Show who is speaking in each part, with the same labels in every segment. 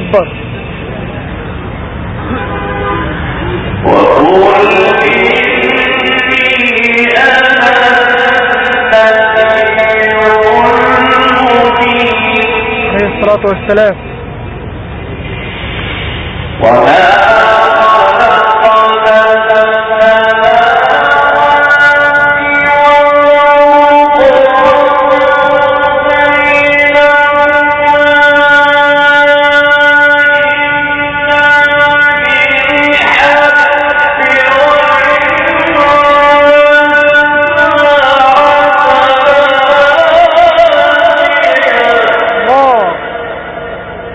Speaker 1: أكبر. عليه الصلاة والسلام.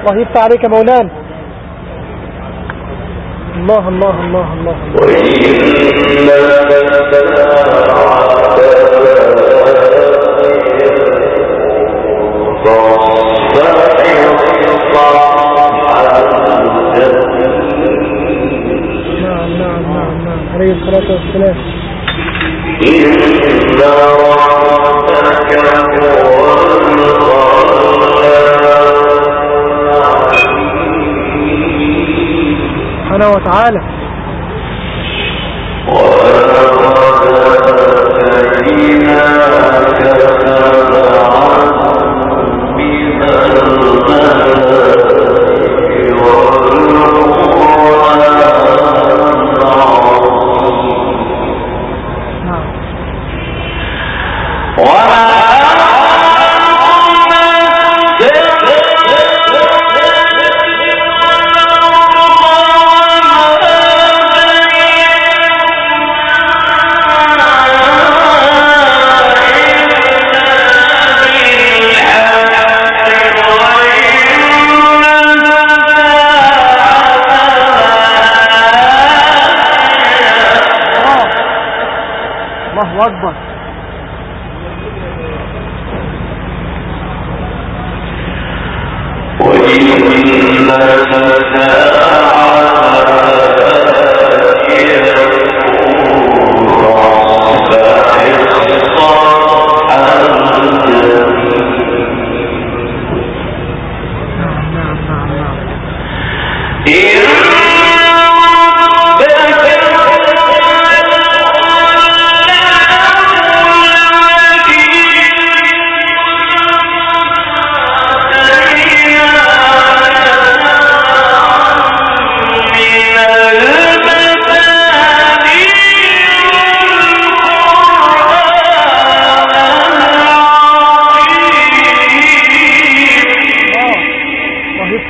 Speaker 1: الله يفتح عليك مولانا الله الله الله الله. نعم نعم نعم نعم عليه الصلاة والسلام سبحانه وتعالى. أكبر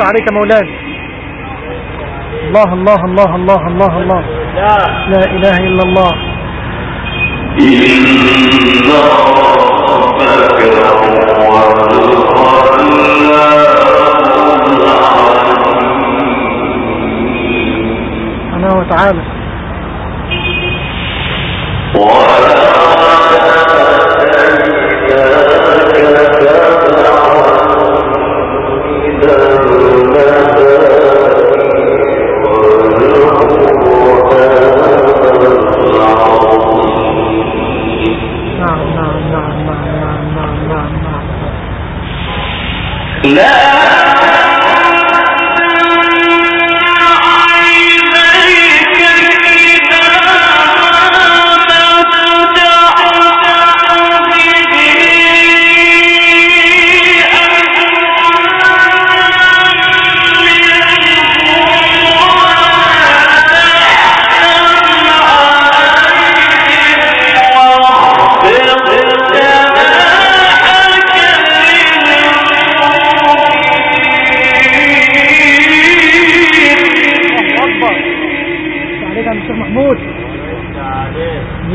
Speaker 1: عليك مولانا. الله الله الله الله الله الله. لا إله إلا الله.
Speaker 2: إن ربك
Speaker 1: هو وتعالى.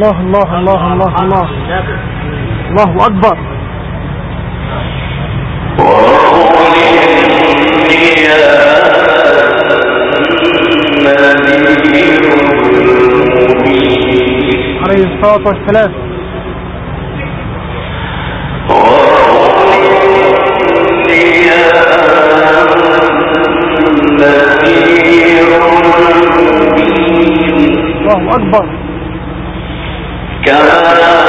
Speaker 1: الله الله الله الله الله. الله أكبر. عليه الصلاة والسلام. كما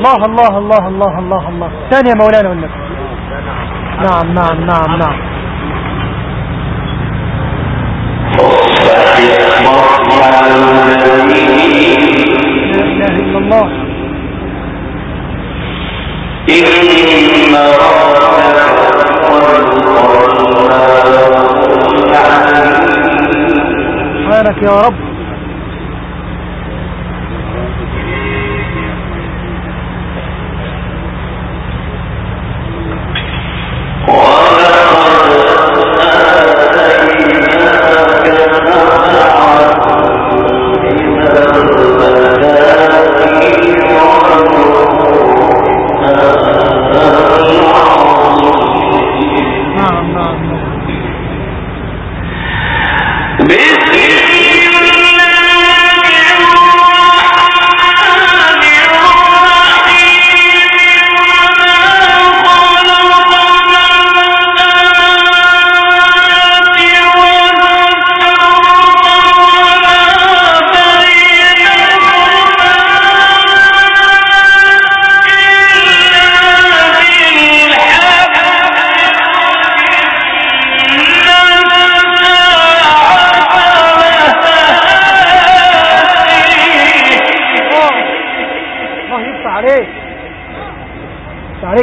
Speaker 1: الله الله الله الله الله الله. ثانية مولانا والنبي. نعم نعم نعم نعم. لا إله إلا الله
Speaker 2: إن
Speaker 1: سبحانك يا رب.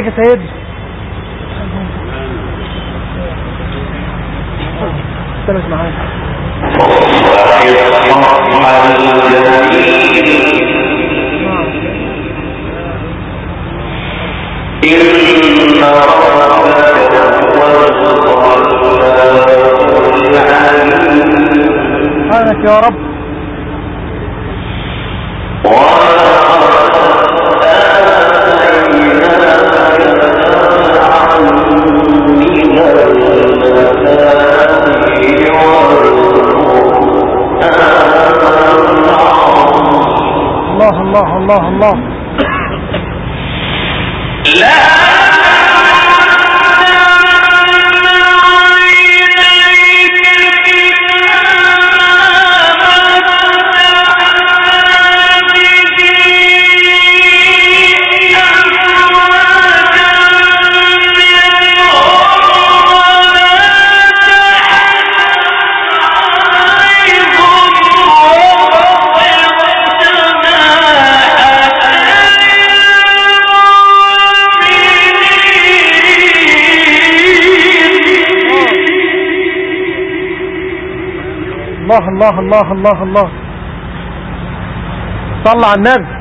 Speaker 1: يا سيد. ثبت معايا.
Speaker 2: إن ربك العليم
Speaker 1: سبحانك يا رب. الله الله الله الله الله الله الله. الله على النبي.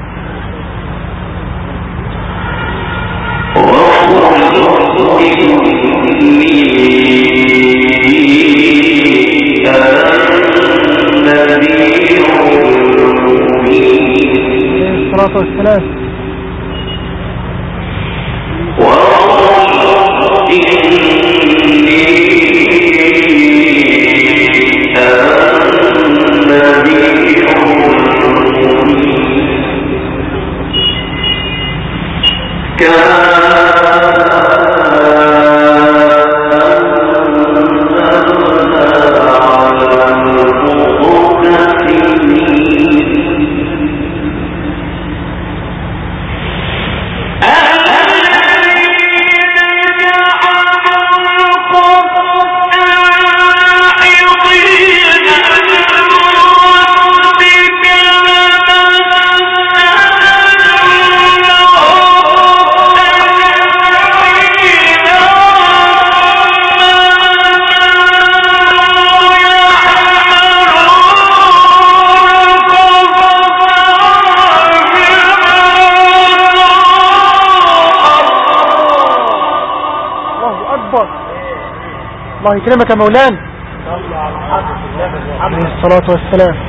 Speaker 1: الصلاة والسلام. الله كلمة مولان عليه الصلاة والسلام.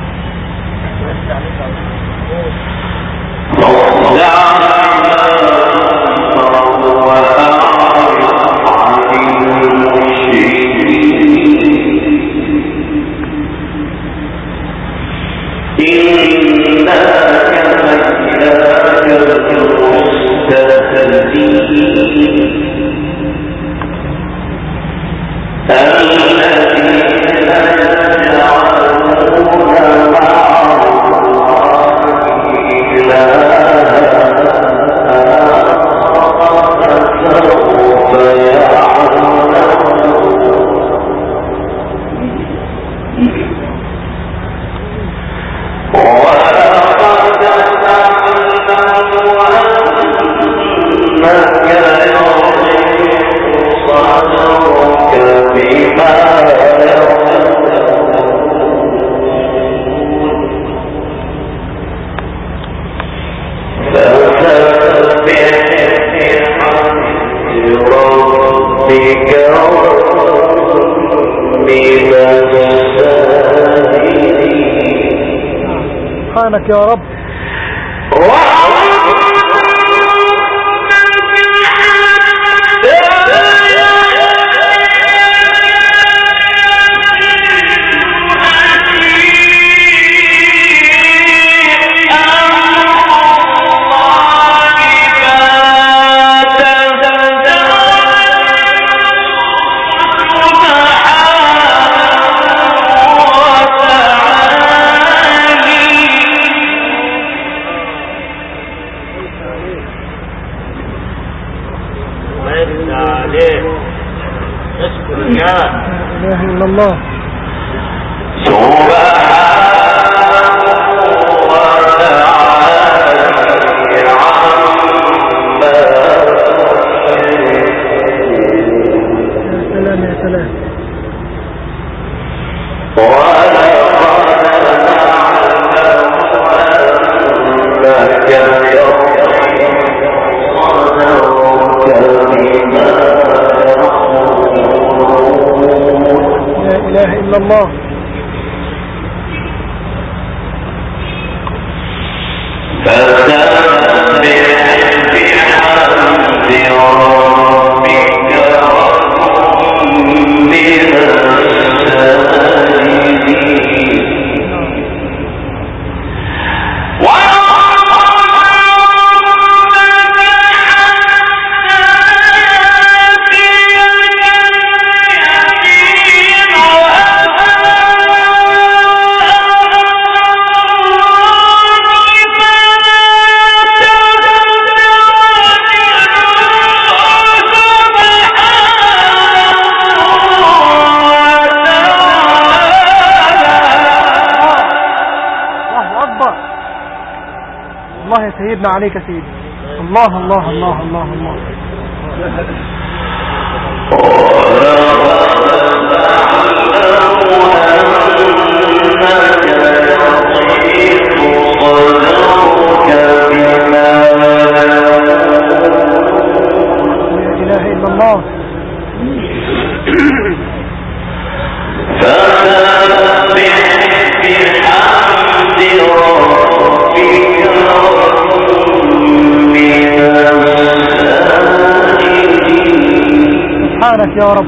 Speaker 1: سيدنا عليك سيدي. الله الله الله الله الله. يا رب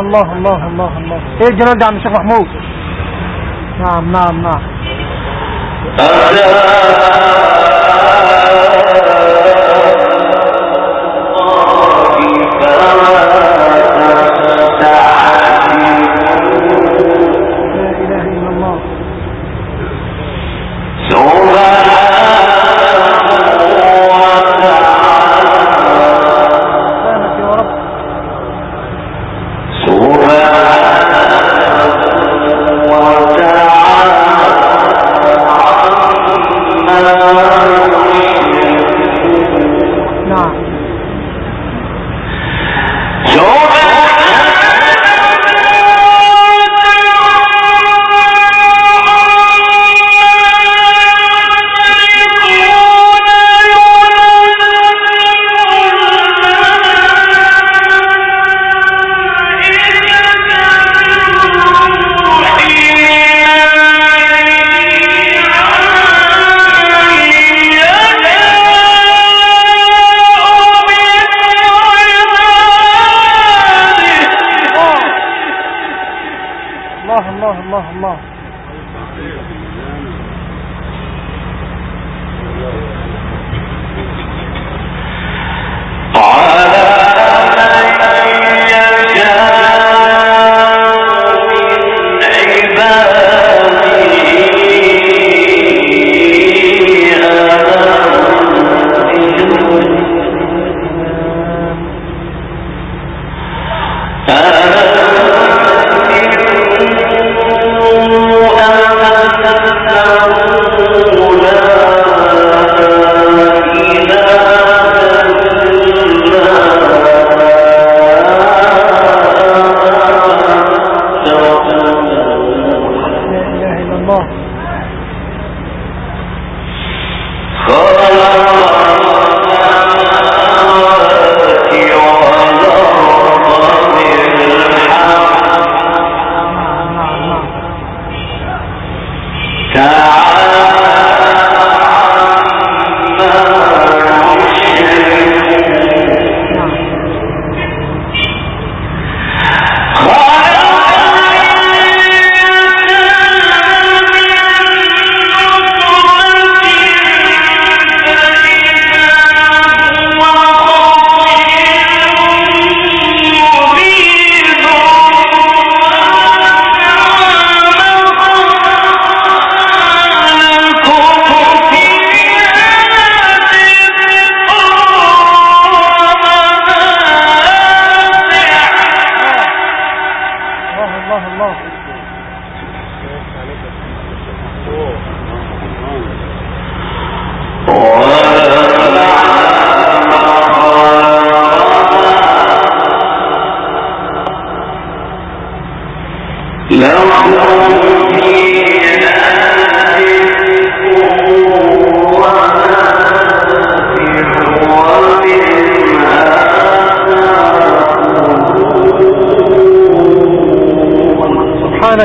Speaker 1: الله الله الله الله إيه الجمال ده عم الشيخ محمود؟ نعم نعم نعم.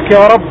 Speaker 1: سبحانك يا رب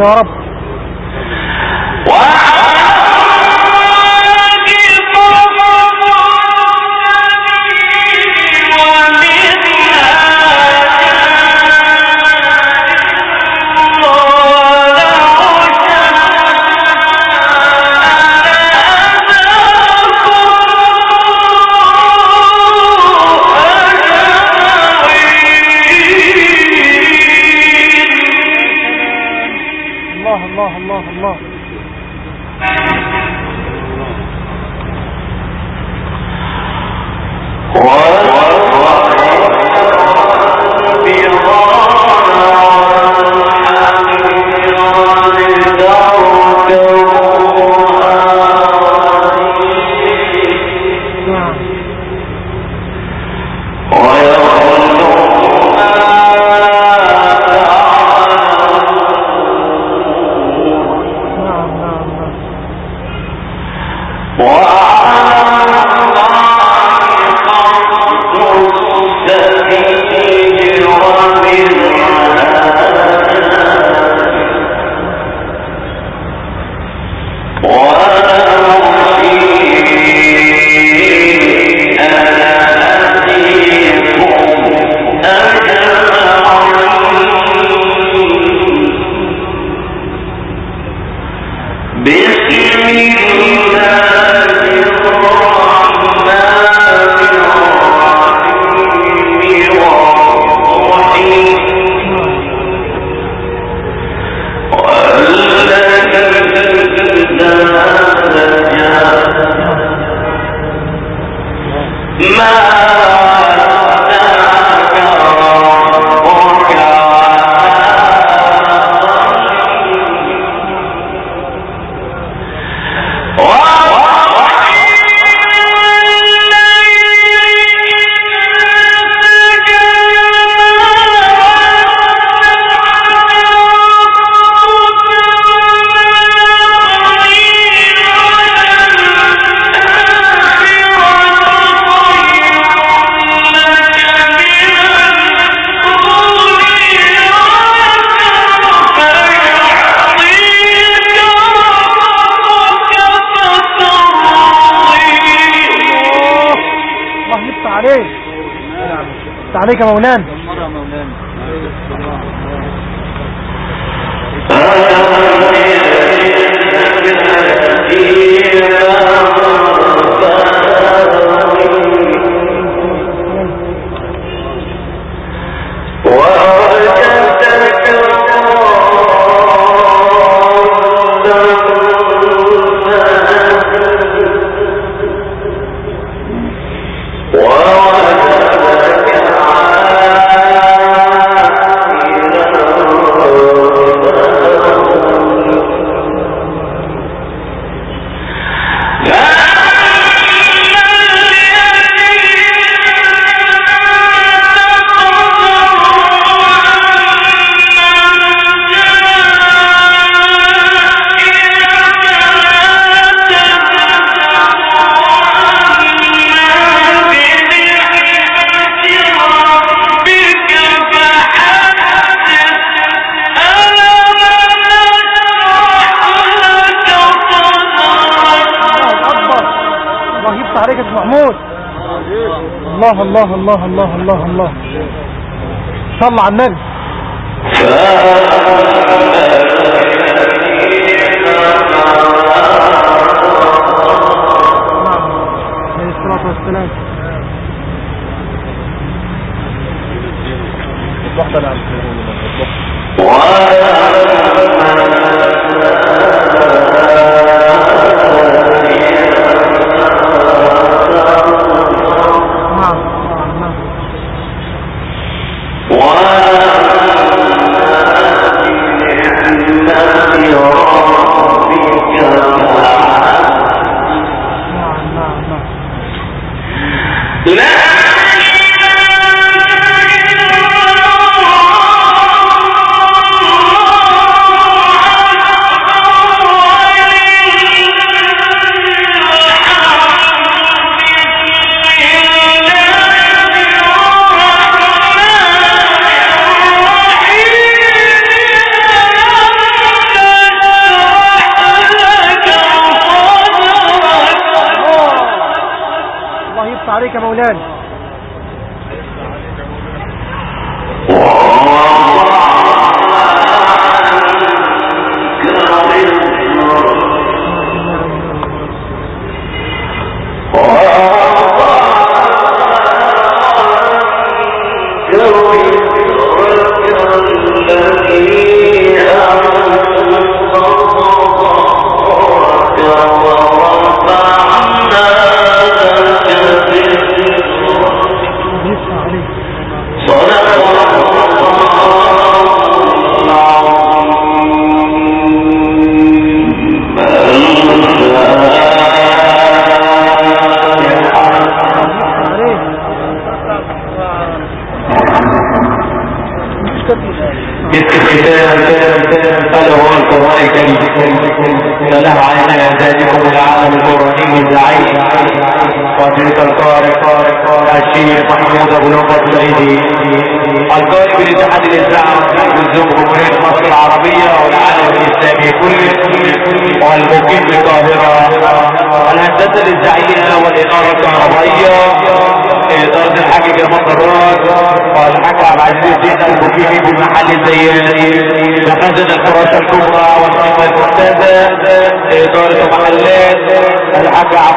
Speaker 1: يا رب
Speaker 2: اللہ اللہ اللہ. اور Give
Speaker 1: me peace. عليك مولانا. الله الله الله الله الله الله. صل على النبي. الصلاة والسلام.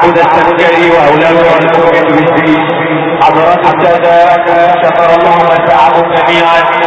Speaker 3: عند استنجعي وأولاده والمؤمن مثلي حضرات السادة شكر الله وسعه جميعا.